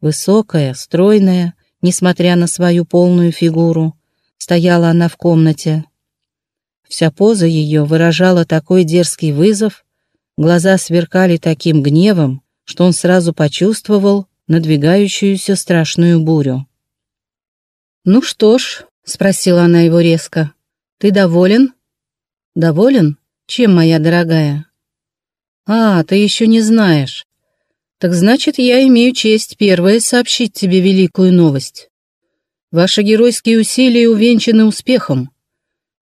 Высокая, стройная, несмотря на свою полную фигуру, стояла она в комнате. Вся поза ее выражала такой дерзкий вызов, глаза сверкали таким гневом, что он сразу почувствовал надвигающуюся страшную бурю. «Ну что ж», — спросила она его резко, — «ты доволен?» «Доволен? Чем, моя дорогая?» «А, ты еще не знаешь. Так значит, я имею честь первое сообщить тебе великую новость. Ваши геройские усилия увенчаны успехом.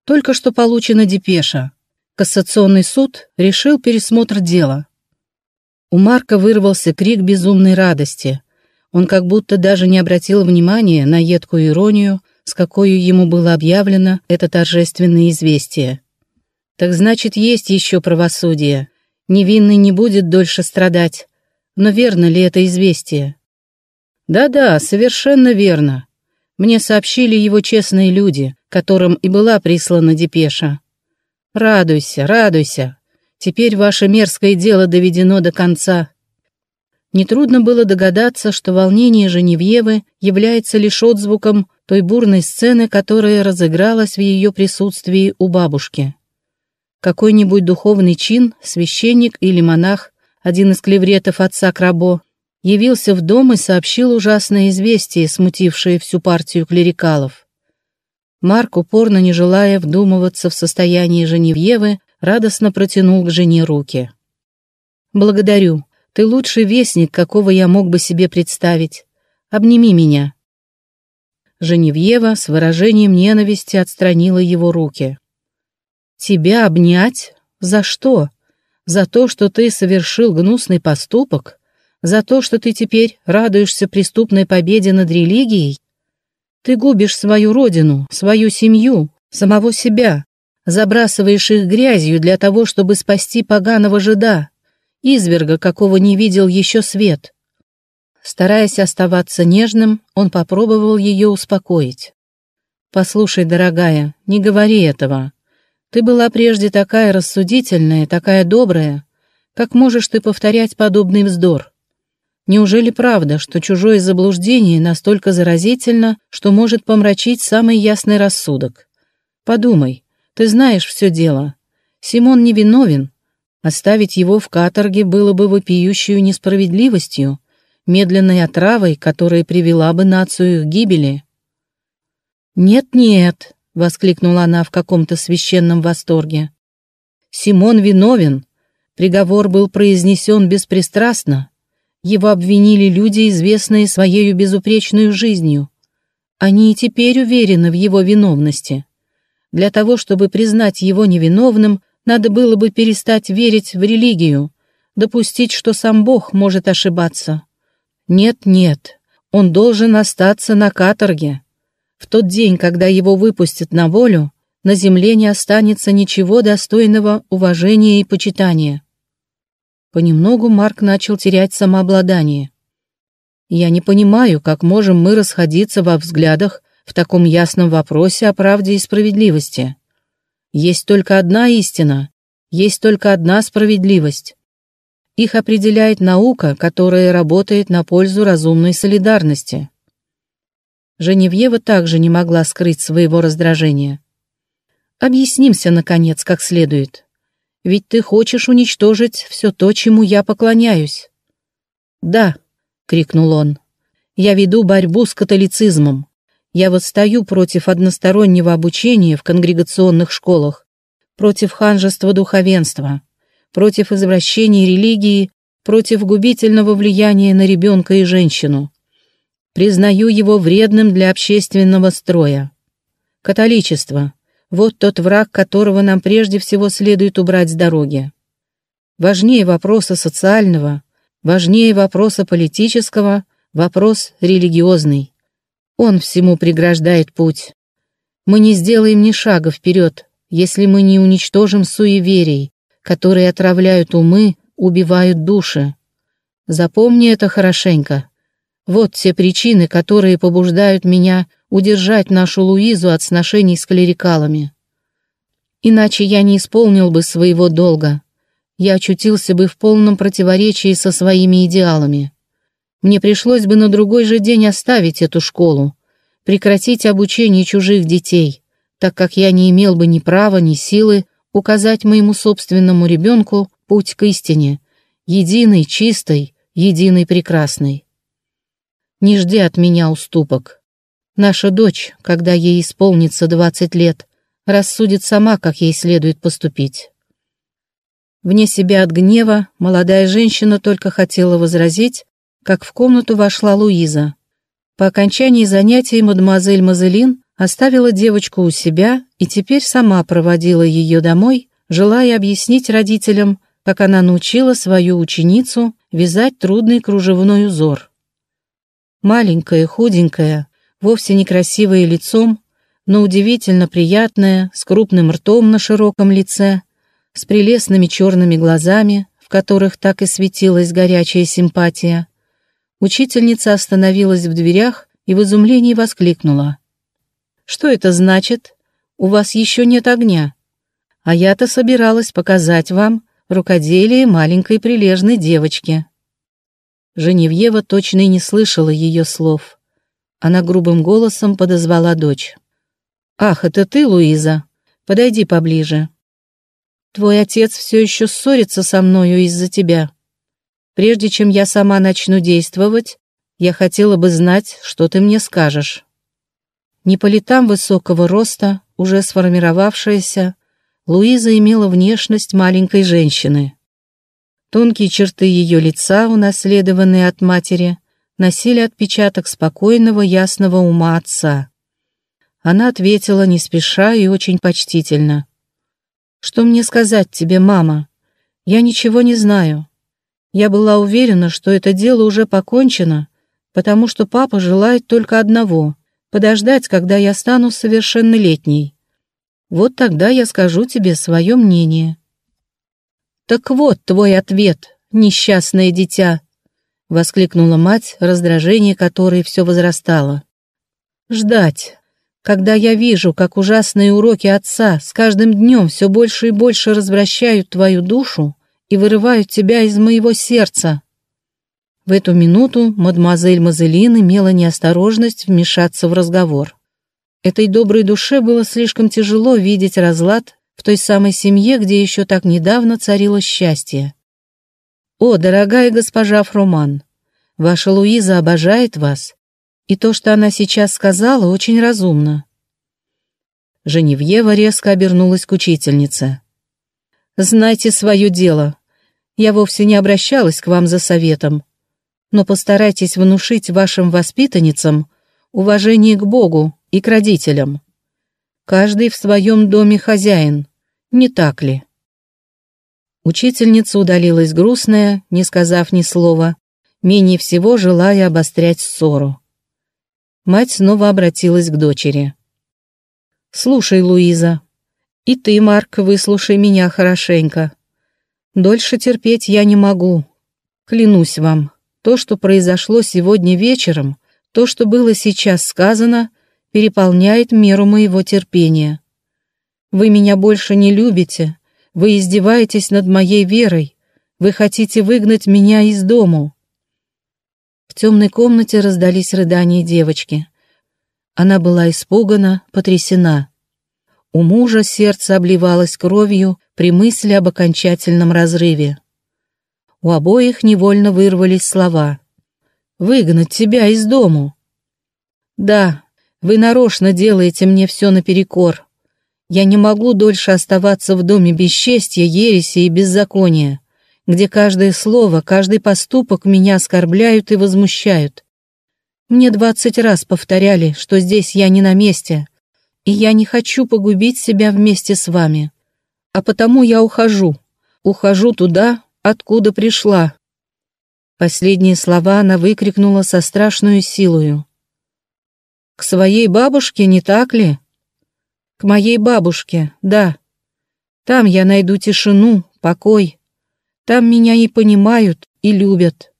Только что получена депеша. Кассационный суд решил пересмотр дела. У Марка вырвался крик безумной радости. Он как будто даже не обратил внимания на едкую иронию, с какой ему было объявлено это торжественное известие. Так значит, есть еще правосудие. Невинный не будет дольше страдать. Но верно ли это известие? Да-да, совершенно верно. Мне сообщили его честные люди, которым и была прислана депеша. Радуйся, радуйся. Теперь ваше мерзкое дело доведено до конца. Нетрудно было догадаться, что волнение Женевьевы является лишь отзвуком той бурной сцены, которая разыгралась в ее присутствии у бабушки. Какой-нибудь духовный чин, священник или монах, один из клевретов отца Крабо, явился в дом и сообщил ужасное известие, смутившее всю партию клерикалов. Марк, упорно не желая вдумываться в состояние Женевьевы, радостно протянул к жене руки. «Благодарю. Ты лучший вестник, какого я мог бы себе представить. Обними меня». Женевьева с выражением ненависти отстранила его руки. «Тебя обнять? За что? За то, что ты совершил гнусный поступок? За то, что ты теперь радуешься преступной победе над религией? Ты губишь свою родину, свою семью, самого себя, забрасываешь их грязью для того, чтобы спасти поганого жида, изверга, какого не видел еще свет». Стараясь оставаться нежным, он попробовал ее успокоить. «Послушай, дорогая, не говори этого. Ты была прежде такая рассудительная, такая добрая. Как можешь ты повторять подобный вздор? Неужели правда, что чужое заблуждение настолько заразительно, что может помрачить самый ясный рассудок? Подумай, ты знаешь все дело. Симон невиновен. Оставить его в каторге было бы вопиющей несправедливостью, медленной отравой, которая привела бы нацию к гибели. «Нет-нет», — воскликнула она в каком-то священном восторге. «Симон виновен. Приговор был произнесен беспристрастно. Его обвинили люди, известные своей безупречной жизнью. Они и теперь уверены в его виновности. Для того, чтобы признать его невиновным, надо было бы перестать верить в религию, допустить, что сам Бог может ошибаться. Нет-нет, он должен остаться на каторге. В тот день, когда его выпустят на волю, на земле не останется ничего достойного уважения и почитания. Понемногу Марк начал терять самообладание. «Я не понимаю, как можем мы расходиться во взглядах в таком ясном вопросе о правде и справедливости. Есть только одна истина, есть только одна справедливость. Их определяет наука, которая работает на пользу разумной солидарности. Женевьева также не могла скрыть своего раздражения. «Объяснимся, наконец, как следует. Ведь ты хочешь уничтожить все то, чему я поклоняюсь». «Да», — крикнул он, — «я веду борьбу с католицизмом. Я восстаю против одностороннего обучения в конгрегационных школах, против ханжества духовенства, против извращений религии, против губительного влияния на ребенка и женщину. Признаю его вредным для общественного строя. Католичество – вот тот враг, которого нам прежде всего следует убрать с дороги. Важнее вопроса социального, важнее вопроса политического, вопрос религиозный. Он всему преграждает путь. Мы не сделаем ни шага вперед, если мы не уничтожим суеверий, которые отравляют умы, убивают души. Запомни это хорошенько. Вот те причины, которые побуждают меня удержать нашу Луизу от сношений с клерикалами. Иначе я не исполнил бы своего долга. Я очутился бы в полном противоречии со своими идеалами. мне пришлось бы на другой же день оставить эту школу, прекратить обучение чужих детей, так как я не имел бы ни права, ни силы указать моему собственному ребенку путь к истине, единой, чистой, единой, прекрасной. Не жди от меня уступок. Наша дочь, когда ей исполнится двадцать лет, рассудит сама, как ей следует поступить. Вне себя от гнева молодая женщина только хотела возразить, как в комнату вошла Луиза. По окончании занятий мадемуазель Мазелин оставила девочку у себя и теперь сама проводила ее домой, желая объяснить родителям, как она научила свою ученицу вязать трудный кружевной узор. Маленькая, худенькая, вовсе некрасивая лицом, но удивительно приятная, с крупным ртом на широком лице, с прелестными черными глазами, в которых так и светилась горячая симпатия. Учительница остановилась в дверях и в изумлении воскликнула. «Что это значит? У вас еще нет огня. А я-то собиралась показать вам рукоделие маленькой прилежной девочки». Женевьева точно и не слышала ее слов. Она грубым голосом подозвала дочь. «Ах, это ты, Луиза? Подойди поближе. Твой отец все еще ссорится со мною из-за тебя. Прежде чем я сама начну действовать, я хотела бы знать, что ты мне скажешь». Не по летам высокого роста, уже сформировавшаяся, Луиза имела внешность маленькой женщины. Тонкие черты ее лица, унаследованные от матери, носили отпечаток спокойного, ясного ума отца. Она ответила не спеша и очень почтительно. «Что мне сказать тебе, мама? Я ничего не знаю. Я была уверена, что это дело уже покончено, потому что папа желает только одного — подождать, когда я стану совершеннолетней. Вот тогда я скажу тебе свое мнение». «Так вот твой ответ, несчастное дитя!» — воскликнула мать, раздражение которой все возрастало. «Ждать. Когда я вижу, как ужасные уроки отца с каждым днем все больше и больше развращают твою душу и вырывают тебя из моего сердца». В эту минуту мадемуазель Мазелин имела неосторожность вмешаться в разговор. Этой доброй душе было слишком тяжело видеть разлад в той самой семье, где еще так недавно царило счастье. «О, дорогая госпожа Фроман, ваша Луиза обожает вас, и то, что она сейчас сказала, очень разумно». Женевьева резко обернулась к учительнице. «Знайте свое дело. Я вовсе не обращалась к вам за советом, но постарайтесь внушить вашим воспитанницам уважение к Богу и к родителям. Каждый в своем доме хозяин, не так ли? Учительница удалилась грустная, не сказав ни слова, менее всего желая обострять ссору. Мать снова обратилась к дочери. «Слушай, Луиза, и ты, Марк, выслушай меня хорошенько. Дольше терпеть я не могу. Клянусь вам, то, что произошло сегодня вечером, то, что было сейчас сказано, переполняет меру моего терпения. Вы меня больше не любите, вы издеваетесь над моей верой, вы хотите выгнать меня из дому». В темной комнате раздались рыдания девочки. Она была испугана, потрясена. У мужа сердце обливалось кровью при мысли об окончательном разрыве. У обоих невольно вырвались слова. «Выгнать тебя из дому!» «Да, вы нарочно делаете мне все наперекор. Я не могу дольше оставаться в доме бесчестья, ереси и беззакония, где каждое слово, каждый поступок меня оскорбляют и возмущают. Мне двадцать раз повторяли, что здесь я не на месте, и я не хочу погубить себя вместе с вами. А потому я ухожу, ухожу туда, откуда пришла. Последние слова она выкрикнула со страшной силою. К своей бабушке, не так ли? К моей бабушке, да. Там я найду тишину, покой. Там меня и понимают, и любят.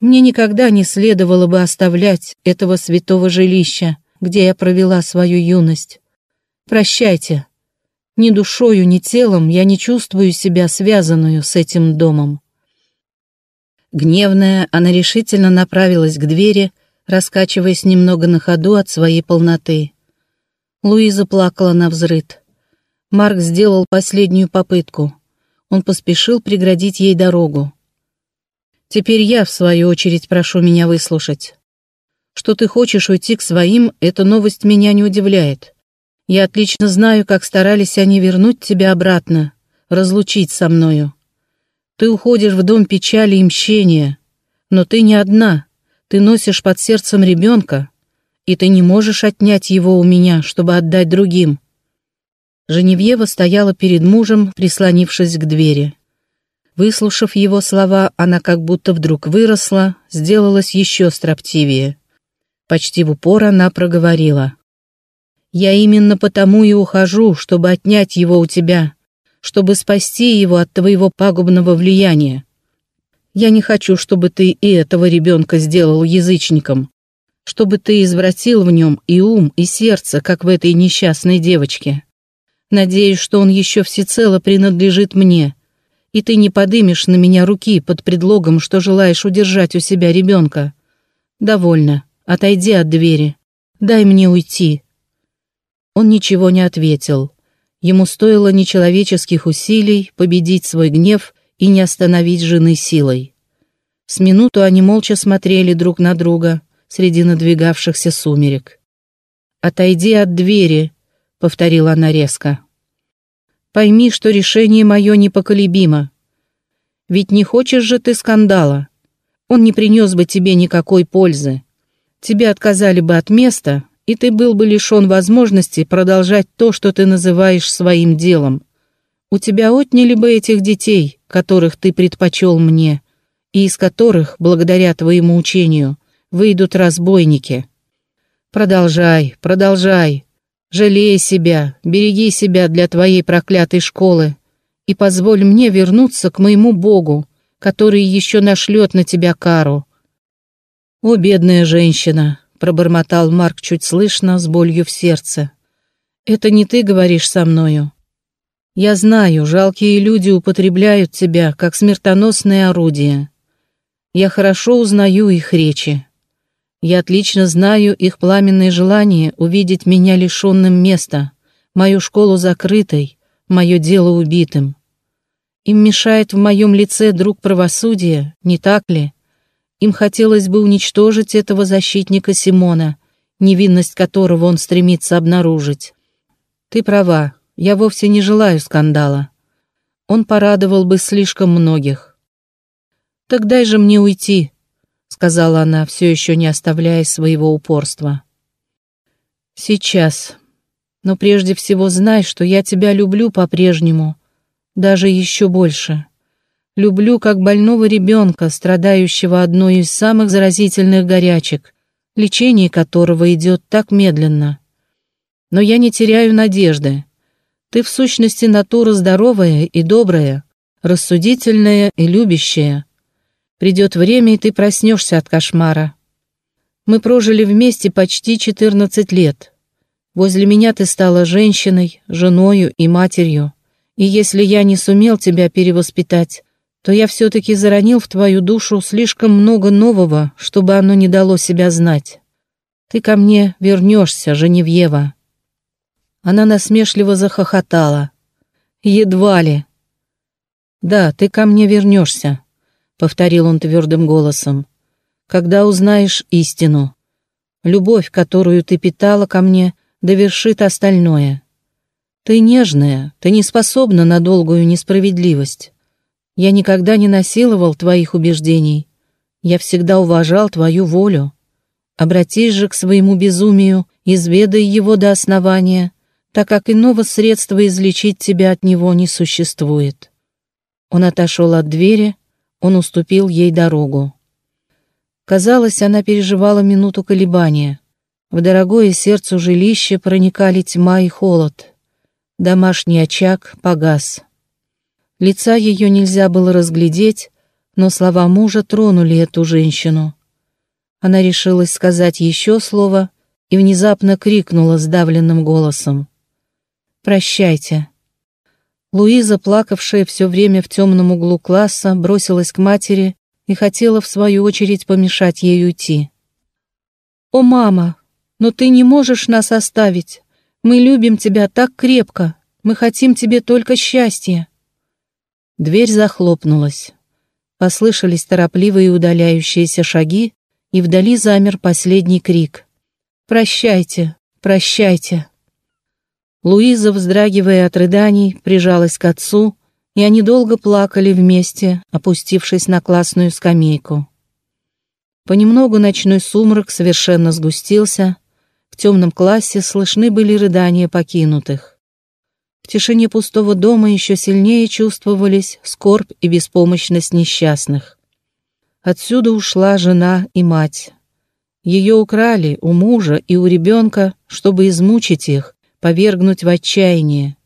Мне никогда не следовало бы оставлять этого святого жилища, где я провела свою юность. Прощайте. Ни душою, ни телом я не чувствую себя связанную с этим домом. Гневная, она решительно направилась к двери, раскачиваясь немного на ходу от своей полноты. Луиза плакала на взрыд. Марк сделал последнюю попытку. Он поспешил преградить ей дорогу. «Теперь я, в свою очередь, прошу меня выслушать. Что ты хочешь уйти к своим, эта новость меня не удивляет. Я отлично знаю, как старались они вернуть тебя обратно, разлучить со мною. Ты уходишь в дом печали и мщения, но ты не одна, ты носишь под сердцем ребенка, и ты не можешь отнять его у меня, чтобы отдать другим. Женевьева стояла перед мужем, прислонившись к двери. Выслушав его слова, она как будто вдруг выросла, сделалась еще строптивее. Почти в упор она проговорила. «Я именно потому и ухожу, чтобы отнять его у тебя, чтобы спасти его от твоего пагубного влияния. Я не хочу, чтобы ты и этого ребенка сделал язычником, чтобы ты извратил в нем и ум, и сердце, как в этой несчастной девочке. Надеюсь, что он еще всецело принадлежит мне, и ты не подымешь на меня руки под предлогом, что желаешь удержать у себя ребенка. Довольно, отойди от двери, дай мне уйти». Он ничего не ответил. Ему стоило нечеловеческих усилий победить свой гнев и не остановить жены силой. С минуту они молча смотрели друг на друга среди надвигавшихся сумерек. «Отойди от двери», — повторила она резко. «Пойми, что решение мое непоколебимо. Ведь не хочешь же ты скандала. Он не принес бы тебе никакой пользы. Тебе отказали бы от места, и ты был бы лишен возможности продолжать то, что ты называешь своим делом. У тебя отняли бы этих детей, которых ты предпочел мне, и из которых, благодаря твоему учению, выйдут разбойники. Продолжай, продолжай. Жалей себя, береги себя для твоей проклятой школы и позволь мне вернуться к моему Богу, который еще нашлет на тебя кару. О, бедная женщина, пробормотал Марк чуть слышно, с болью в сердце. «Это не ты говоришь со мною. Я знаю, жалкие люди употребляют тебя, как смертоносное орудие. Я хорошо узнаю их речи. Я отлично знаю их пламенное желание увидеть меня лишенным места, мою школу закрытой, мое дело убитым. Им мешает в моем лице друг правосудия, не так ли?» Им хотелось бы уничтожить этого защитника Симона, невинность которого он стремится обнаружить. Ты права, я вовсе не желаю скандала. Он порадовал бы слишком многих. «Так дай же мне уйти», — сказала она, все еще не оставляя своего упорства. «Сейчас. Но прежде всего знай, что я тебя люблю по-прежнему, даже еще больше. Люблю как больного ребенка, страдающего одной из самых заразительных горячек, лечение которого идет так медленно. Но я не теряю надежды. Ты в сущности натура здоровая и добрая, рассудительная и любящая. Придет время, и ты проснешься от кошмара. Мы прожили вместе почти 14 лет. Возле меня ты стала женщиной, женою и матерью. И если я не сумел тебя перевоспитать, то я все-таки заронил в твою душу слишком много нового, чтобы оно не дало себя знать. Ты ко мне вернешься, Женевьева». Она насмешливо захохотала. «Едва ли». «Да, ты ко мне вернешься», — повторил он твердым голосом, «когда узнаешь истину. Любовь, которую ты питала ко мне, довершит остальное. Ты нежная, ты не способна на долгую несправедливость. Я никогда не насиловал твоих убеждений. Я всегда уважал твою волю. Обратись же к своему безумию, изведай его до основания, так как иного средства излечить тебя от него не существует». Он отошел от двери, он уступил ей дорогу. Казалось, она переживала минуту колебания. В дорогое сердцу жилище проникали тьма и холод. Домашний очаг погас. Лица ее нельзя было разглядеть, но слова мужа тронули эту женщину. Она решилась сказать еще слово и внезапно крикнула сдавленным голосом. «Прощайте». Луиза, плакавшая все время в темном углу класса, бросилась к матери и хотела в свою очередь помешать ей уйти. «О, мама, но ты не можешь нас оставить. Мы любим тебя так крепко. Мы хотим тебе только счастья». Дверь захлопнулась. Послышались торопливые удаляющиеся шаги, и вдали замер последний крик. «Прощайте, прощайте». Луиза, вздрагивая от рыданий, прижалась к отцу, и они долго плакали вместе, опустившись на классную скамейку. Понемногу ночной сумрак совершенно сгустился, в темном классе слышны были рыдания покинутых. В тишине пустого дома еще сильнее чувствовались скорбь и беспомощность несчастных. Отсюда ушла жена и мать. Ее украли у мужа и у ребенка, чтобы измучить их, повергнуть в отчаяние.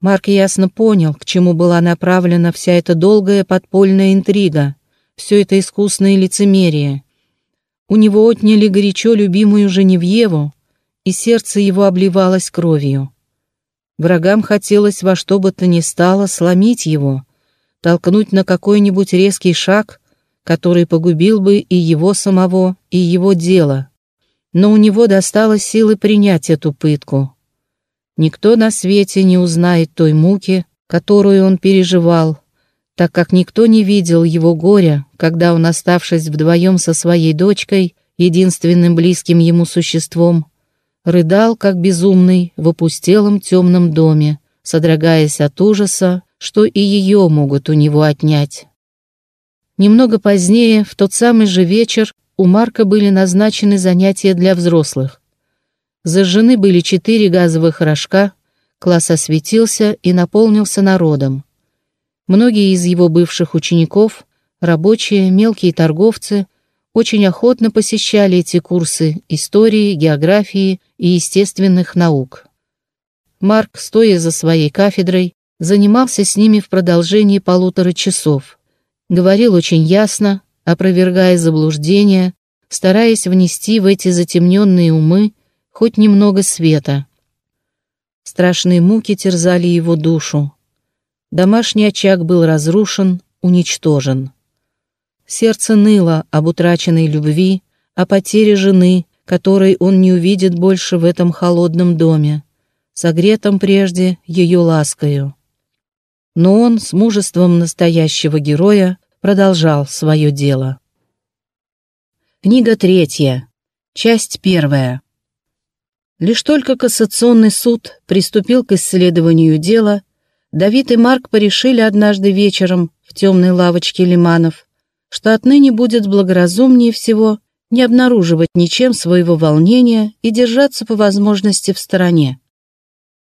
Марк ясно понял, к чему была направлена вся эта долгая подпольная интрига, все это искусное лицемерие. У него отняли горячо любимую Женевьеву, и сердце его обливалось кровью. Врагам хотелось во что бы то ни стало сломить его, толкнуть на какой-нибудь резкий шаг, который погубил бы и его самого, и его дело. Но у него достало силы принять эту пытку. Никто на свете не узнает той муки, которую он переживал, так как никто не видел его горя, когда он, оставшись вдвоем со своей дочкой, единственным близким ему существом, рыдал, как безумный, в опустелом темном доме, содрогаясь от ужаса, что и ее могут у него отнять. Немного позднее, в тот самый же вечер, у Марка были назначены занятия для взрослых. Зажжены были четыре газовых рожка, класс осветился и наполнился народом. Многие из его бывших учеников, рабочие, мелкие торговцы, очень охотно посещали эти курсы истории, географии и естественных наук. Марк, стоя за своей кафедрой, занимался с ними в продолжении полутора часов. Говорил очень ясно, опровергая заблуждения, стараясь внести в эти затемненные умы хоть немного света. Страшные муки терзали его душу. Домашний очаг был разрушен, уничтожен. Сердце ныло об утраченной любви, о потере жены, которой он не увидит больше в этом холодном доме, согретом прежде ее ласкою. Но он с мужеством настоящего героя продолжал свое дело. Книга третья. Часть первая. Лишь только кассационный суд приступил к исследованию дела, Давид и Марк порешили однажды вечером в темной лавочке Лиманов, что отныне будет благоразумнее всего не обнаруживать ничем своего волнения и держаться по возможности в стороне.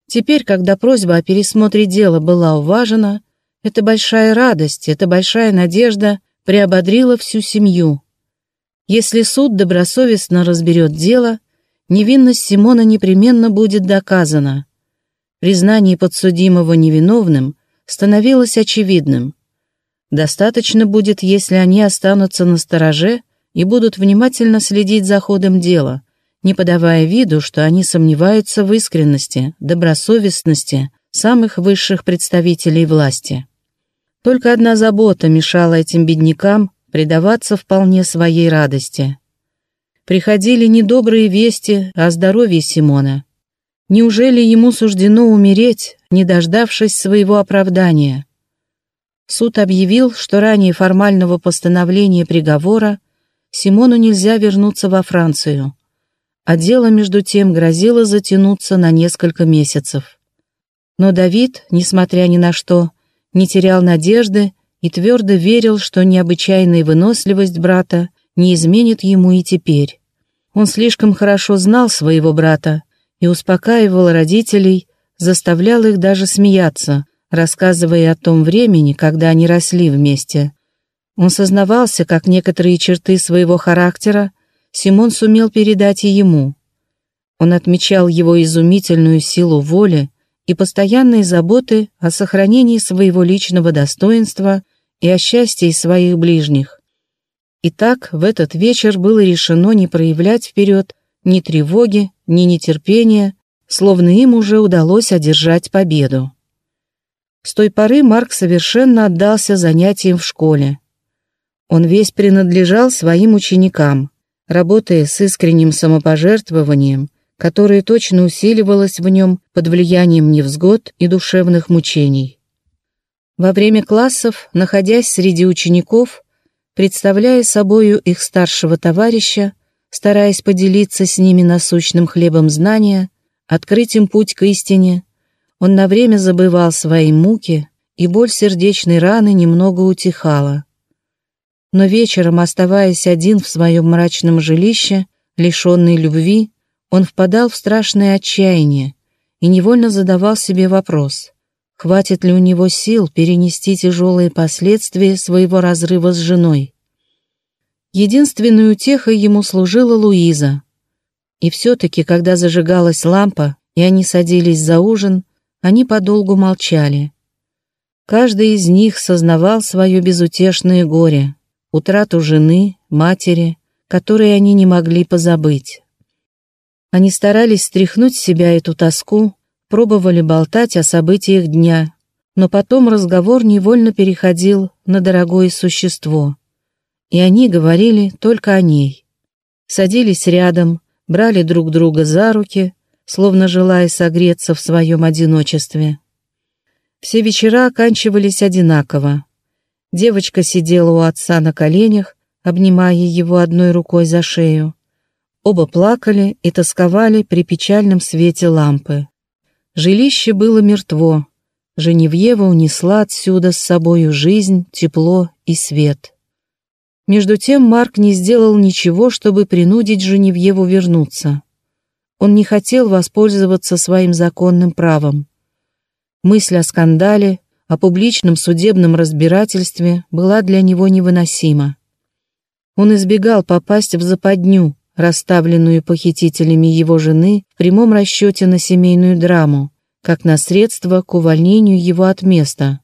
Теперь, когда просьба о пересмотре дела была уважена, эта большая радость, эта большая надежда приободрила всю семью. Если суд добросовестно разберет дело, невинность Симона непременно будет доказана. Признание подсудимого невиновным становилось очевидным. Достаточно будет, если они останутся на стороже и будут внимательно следить за ходом дела, не подавая виду, что они сомневаются в искренности, добросовестности самых высших представителей власти. Только одна забота мешала этим беднякам предаваться вполне своей радости. Приходили недобрые вести о здоровье Симона. Неужели ему суждено умереть, не дождавшись своего оправдания? Суд объявил, что ранее формального постановления приговора Симону нельзя вернуться во Францию, а дело между тем грозило затянуться на несколько месяцев. Но Давид, несмотря ни на что, не терял надежды и твердо верил, что необычайная выносливость брата не изменит ему и теперь. Он слишком хорошо знал своего брата и успокаивал родителей, заставлял их даже смеяться, рассказывая о том времени, когда они росли вместе, он сознавался, как некоторые черты своего характера Симон сумел передать и ему. Он отмечал его изумительную силу воли и постоянные заботы о сохранении своего личного достоинства и о счастье своих ближних. Итак, в этот вечер было решено не проявлять вперед ни тревоги, ни нетерпения, словно им уже удалось одержать победу. С той поры Марк совершенно отдался занятиям в школе. Он весь принадлежал своим ученикам, работая с искренним самопожертвованием, которое точно усиливалось в нем под влиянием невзгод и душевных мучений. Во время классов, находясь среди учеников, представляя собою их старшего товарища, стараясь поделиться с ними насущным хлебом знания, открыть им путь к истине, он на время забывал свои муки, и боль сердечной раны немного утихала. Но вечером, оставаясь один в своем мрачном жилище, лишенный любви, он впадал в страшное отчаяние и невольно задавал себе вопрос, хватит ли у него сил перенести тяжелые последствия своего разрыва с женой. Единственной утехой ему служила Луиза. И все-таки, когда зажигалась лампа, и они садились за ужин, они подолгу молчали. Каждый из них сознавал свое безутешное горе, утрату жены, матери, которые они не могли позабыть. Они старались стряхнуть с себя эту тоску, пробовали болтать о событиях дня, но потом разговор невольно переходил на дорогое существо. И они говорили только о ней. Садились рядом, брали друг друга за руки, словно желая согреться в своем одиночестве. Все вечера оканчивались одинаково. Девочка сидела у отца на коленях, обнимая его одной рукой за шею. Оба плакали и тосковали при печальном свете лампы. Жилище было мертво. Женевьева унесла отсюда с собою жизнь, тепло и свет. Между тем Марк не сделал ничего, чтобы принудить Женевьеву вернуться. Он не хотел воспользоваться своим законным правом. Мысль о скандале, о публичном судебном разбирательстве была для него невыносима. Он избегал попасть в западню, расставленную похитителями его жены в прямом расчете на семейную драму, как на средство к увольнению его от места.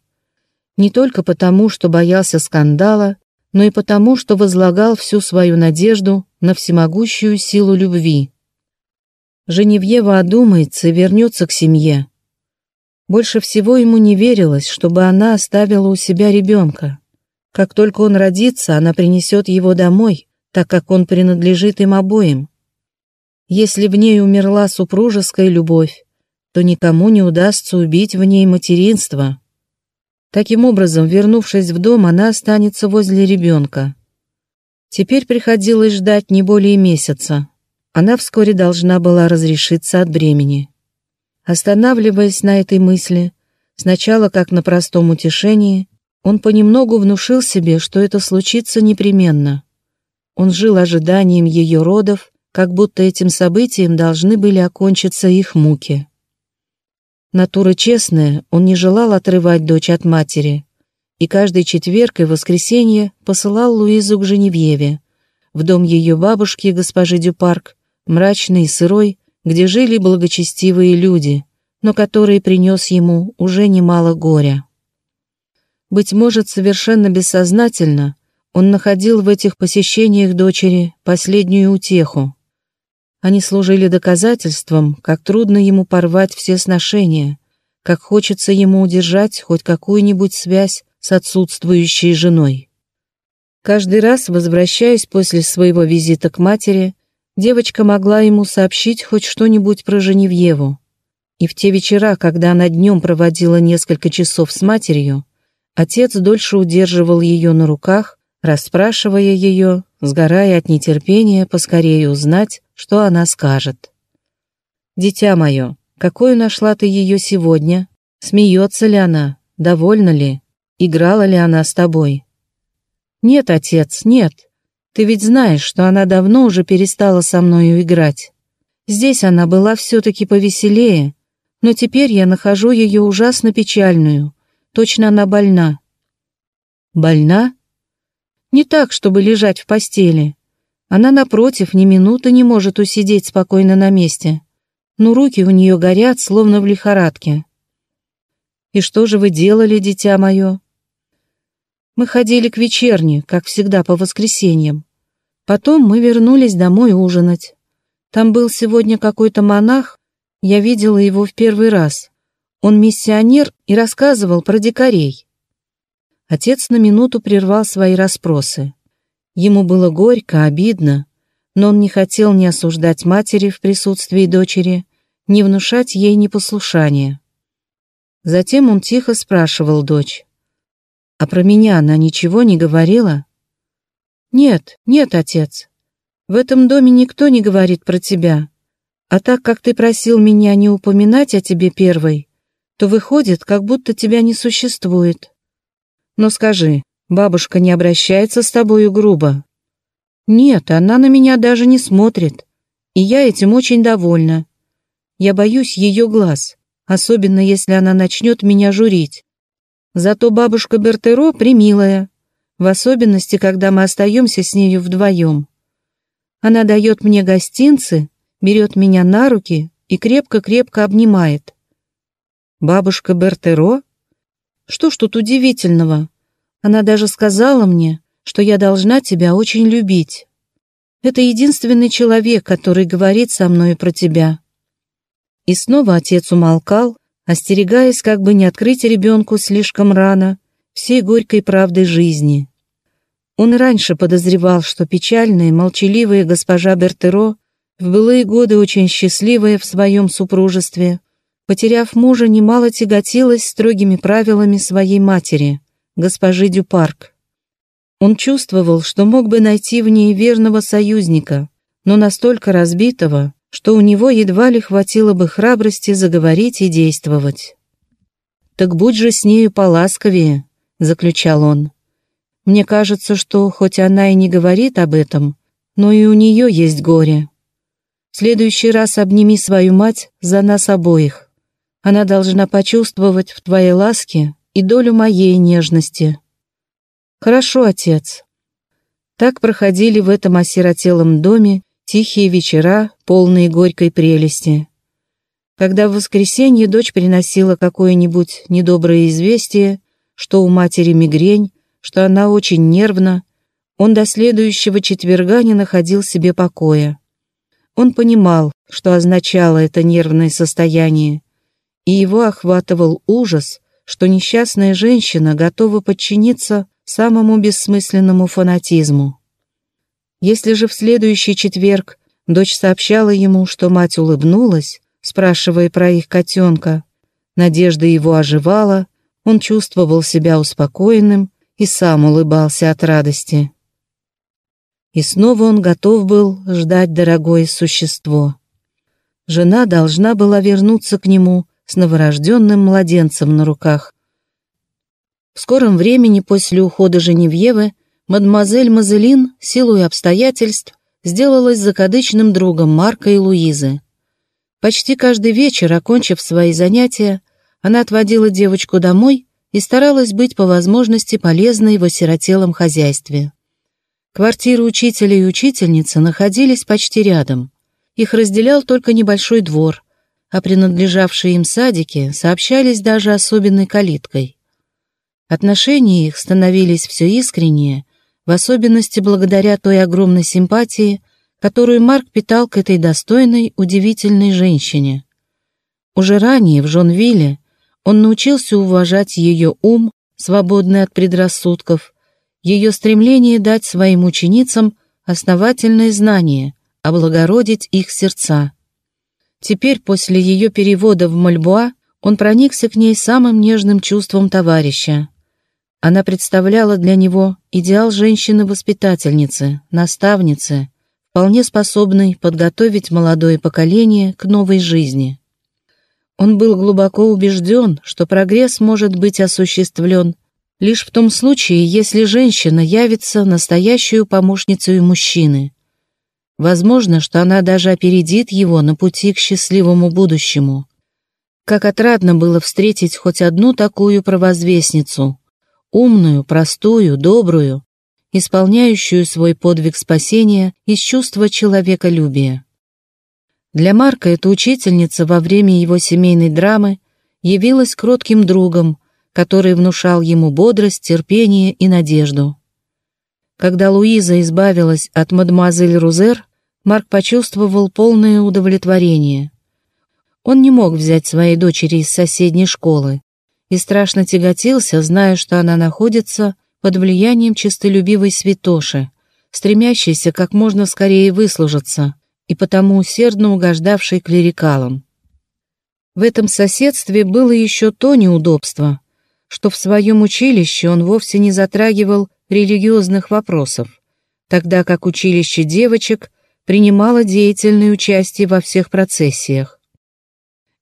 Не только потому, что боялся скандала, но и потому, что возлагал всю свою надежду на всемогущую силу любви. Женевьева одумается и вернется к семье, больше всего ему не верилось, чтобы она оставила у себя ребенка. Как только он родится, она принесет его домой, так как он принадлежит им обоим. Если в ней умерла супружеская любовь, то никому не удастся убить в ней материнство. Таким образом, вернувшись в дом, она останется возле ребенка. Теперь приходилось ждать не более месяца. Она вскоре должна была разрешиться от бремени. Останавливаясь на этой мысли, сначала как на простом утешении, он понемногу внушил себе, что это случится непременно. Он жил ожиданием ее родов, как будто этим событием должны были окончиться их муки. Натура честная, он не желал отрывать дочь от матери, и каждый четверг и воскресенье посылал Луизу к Женевьеве, в дом ее бабушки, госпожи Дюпарк, мрачный и сырой, где жили благочестивые люди, но который принес ему уже немало горя. Быть может, совершенно бессознательно он находил в этих посещениях дочери последнюю утеху. Они служили доказательством, как трудно ему порвать все сношения, как хочется ему удержать хоть какую-нибудь связь с отсутствующей женой. Каждый раз, возвращаясь после своего визита к матери, девочка могла ему сообщить хоть что-нибудь про Женевьеву. И в те вечера, когда она днем проводила несколько часов с матерью, отец дольше удерживал ее на руках, расспрашивая ее, сгорая от нетерпения поскорее узнать, что она скажет. «Дитя мое, какую нашла ты ее сегодня? Смеется ли она? Довольна ли? Играла ли она с тобой?» «Нет, отец, нет. Ты ведь знаешь, что она давно уже перестала со мною играть. Здесь она была все-таки повеселее, но теперь я нахожу ее ужасно печальную. Точно она больна». «Больна?» «Не так, чтобы лежать в постели. Она, напротив, ни минуты не может усидеть спокойно на месте. Но руки у нее горят, словно в лихорадке». «И что же вы делали, дитя мое?» Мы ходили к вечерне, как всегда по воскресеньям. Потом мы вернулись домой ужинать. Там был сегодня какой-то монах, я видела его в первый раз. Он миссионер и рассказывал про дикарей. Отец на минуту прервал свои расспросы. Ему было горько, обидно, но он не хотел ни осуждать матери в присутствии дочери, ни внушать ей непослушание. Затем он тихо спрашивал дочь. «А про меня она ничего не говорила?» «Нет, нет, отец. В этом доме никто не говорит про тебя. А так как ты просил меня не упоминать о тебе первой, то выходит, как будто тебя не существует. Но скажи, бабушка не обращается с тобою грубо?» «Нет, она на меня даже не смотрит, и я этим очень довольна. Я боюсь ее глаз, особенно если она начнет меня журить. Зато бабушка Бертеро примилая, в особенности, когда мы остаемся с нею вдвоем. Она дает мне гостинцы, берет меня на руки и крепко-крепко обнимает. Бабушка Бертеро? Что ж тут удивительного? Она даже сказала мне, что я должна тебя очень любить. Это единственный человек, который говорит со мной про тебя. И снова отец умолкал, остерегаясь, как бы не открыть ребенку слишком рано всей горькой правды жизни. Он раньше подозревал, что печальная, молчаливая госпожа Бертеро в былые годы очень счастливая в своем супружестве, потеряв мужа, немало тяготилась строгими правилами своей матери, госпожи Дюпарк. Он чувствовал, что мог бы найти в ней верного союзника, но настолько разбитого, что у него едва ли хватило бы храбрости заговорить и действовать. «Так будь же с нею поласковее», — заключал он. «Мне кажется, что, хоть она и не говорит об этом, но и у нее есть горе. В следующий раз обними свою мать за нас обоих. Она должна почувствовать в твоей ласке и долю моей нежности». «Хорошо, отец». Так проходили в этом осиротелом доме Тихие вечера, полные горькой прелести. Когда в воскресенье дочь приносила какое-нибудь недоброе известие, что у матери мигрень, что она очень нервна, он до следующего четверга не находил себе покоя. Он понимал, что означало это нервное состояние, и его охватывал ужас, что несчастная женщина готова подчиниться самому бессмысленному фанатизму. Если же в следующий четверг дочь сообщала ему, что мать улыбнулась, спрашивая про их котенка, надежда его оживала, он чувствовал себя успокоенным и сам улыбался от радости. И снова он готов был ждать дорогое существо. Жена должна была вернуться к нему с новорожденным младенцем на руках. В скором времени после ухода Женевьевы мадемуазель Мазелин, силой обстоятельств, сделалась закадычным другом Марка и Луизы. Почти каждый вечер, окончив свои занятия, она отводила девочку домой и старалась быть по возможности полезной в осиротелом хозяйстве. Квартиры учителя и учительницы находились почти рядом. Их разделял только небольшой двор, а принадлежавшие им садики сообщались даже особенной калиткой. Отношения их становились все искреннее, в особенности благодаря той огромной симпатии, которую Марк питал к этой достойной, удивительной женщине. Уже ранее в Жонвилле он научился уважать ее ум, свободный от предрассудков, ее стремление дать своим ученицам основательные знания, облагородить их сердца. Теперь, после ее перевода в Мальбуа, он проникся к ней самым нежным чувством товарища. Она представляла для него идеал женщины-воспитательницы, наставницы, вполне способной подготовить молодое поколение к новой жизни. Он был глубоко убежден, что прогресс может быть осуществлен лишь в том случае, если женщина явится настоящую помощницей мужчины. Возможно, что она даже опередит его на пути к счастливому будущему. Как отрадно было встретить хоть одну такую провозвестницу, умную, простую, добрую, исполняющую свой подвиг спасения из чувства человеколюбия. Для Марка эта учительница во время его семейной драмы явилась кротким другом, который внушал ему бодрость, терпение и надежду. Когда Луиза избавилась от мадемуазель Рузер, Марк почувствовал полное удовлетворение. Он не мог взять своей дочери из соседней школы, и страшно тяготился, зная, что она находится под влиянием честолюбивой святоши, стремящейся как можно скорее выслужиться и потому усердно угождавшей клерикалам. В этом соседстве было еще то неудобство, что в своем училище он вовсе не затрагивал религиозных вопросов, тогда как училище девочек принимало деятельное участие во всех процессиях.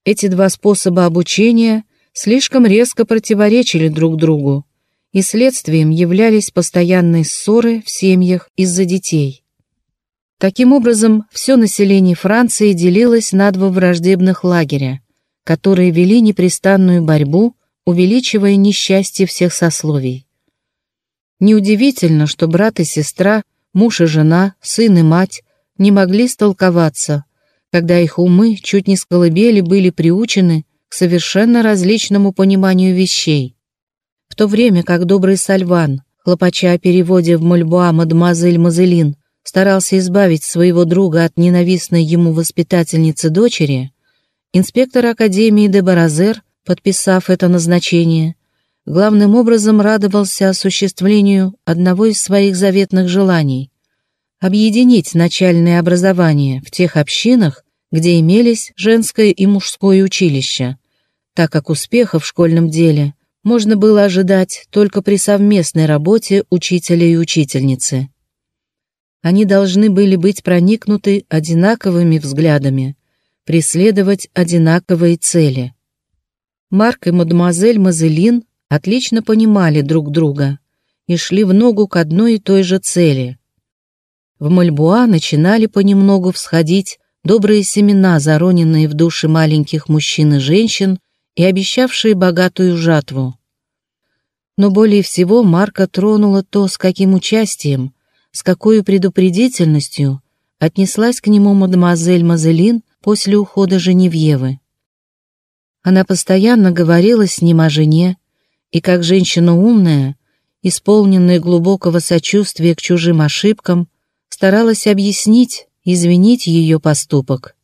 Эти два способа обучения слишком резко противоречили друг другу, и следствием являлись постоянные ссоры в семьях из-за детей. Таким образом, все население Франции делилось на два враждебных лагеря, которые вели непрестанную борьбу, увеличивая несчастье всех сословий. Неудивительно, что брат и сестра, муж и жена, сын и мать не могли столковаться, когда их умы чуть не с были приучены к совершенно различному пониманию вещей. В то время как добрый Сальван, хлопача о переводе в Мольбуа мадемуазель Мазелин, старался избавить своего друга от ненавистной ему воспитательницы дочери, инспектор Академии де Баразер, подписав это назначение, главным образом радовался осуществлению одного из своих заветных желаний – объединить начальное образование в тех общинах, где имелись женское и мужское училища, так как успеха в школьном деле можно было ожидать только при совместной работе учителя и учительницы. Они должны были быть проникнуты одинаковыми взглядами, преследовать одинаковые цели. Марк и мадемуазель Мазелин отлично понимали друг друга и шли в ногу к одной и той же цели. В Мальбуа начинали понемногу всходить добрые семена, зароненные в души маленьких мужчин и женщин, и обещавшие богатую жатву. Но более всего Марка тронуло то, с каким участием, с какой предупредительностью отнеслась к нему мадемуазель Мазелин после ухода Женевьевы. Она постоянно говорила с ним о жене, и как женщина умная, исполненная глубокого сочувствия к чужим ошибкам, старалась объяснить, извинить ее поступок.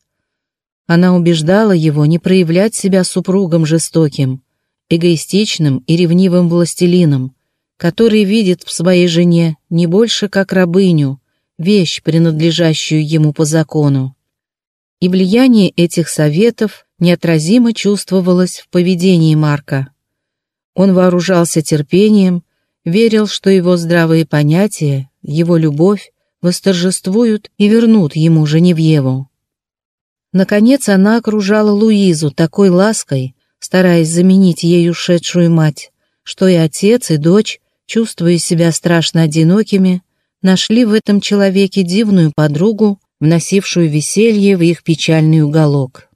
Она убеждала его не проявлять себя супругом жестоким, эгоистичным и ревнивым властелином, который видит в своей жене не больше как рабыню, вещь, принадлежащую ему по закону. И влияние этих советов неотразимо чувствовалось в поведении Марка. Он вооружался терпением, верил, что его здравые понятия, его любовь восторжествуют и вернут ему Женевьеву. Наконец она окружала Луизу такой лаской, стараясь заменить ей ушедшую мать, что и отец, и дочь, чувствуя себя страшно одинокими, нашли в этом человеке дивную подругу, вносившую веселье в их печальный уголок.